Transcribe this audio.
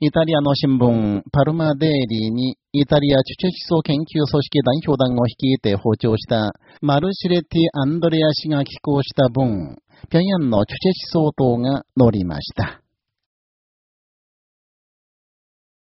イタリアの新聞、パルマデーリーに、イタリアチュチェ思想研究組織代表団を率いて訪朝したマルシレティ・アンドレア氏が寄稿した文、平壌のチュチェ思想党が載りました。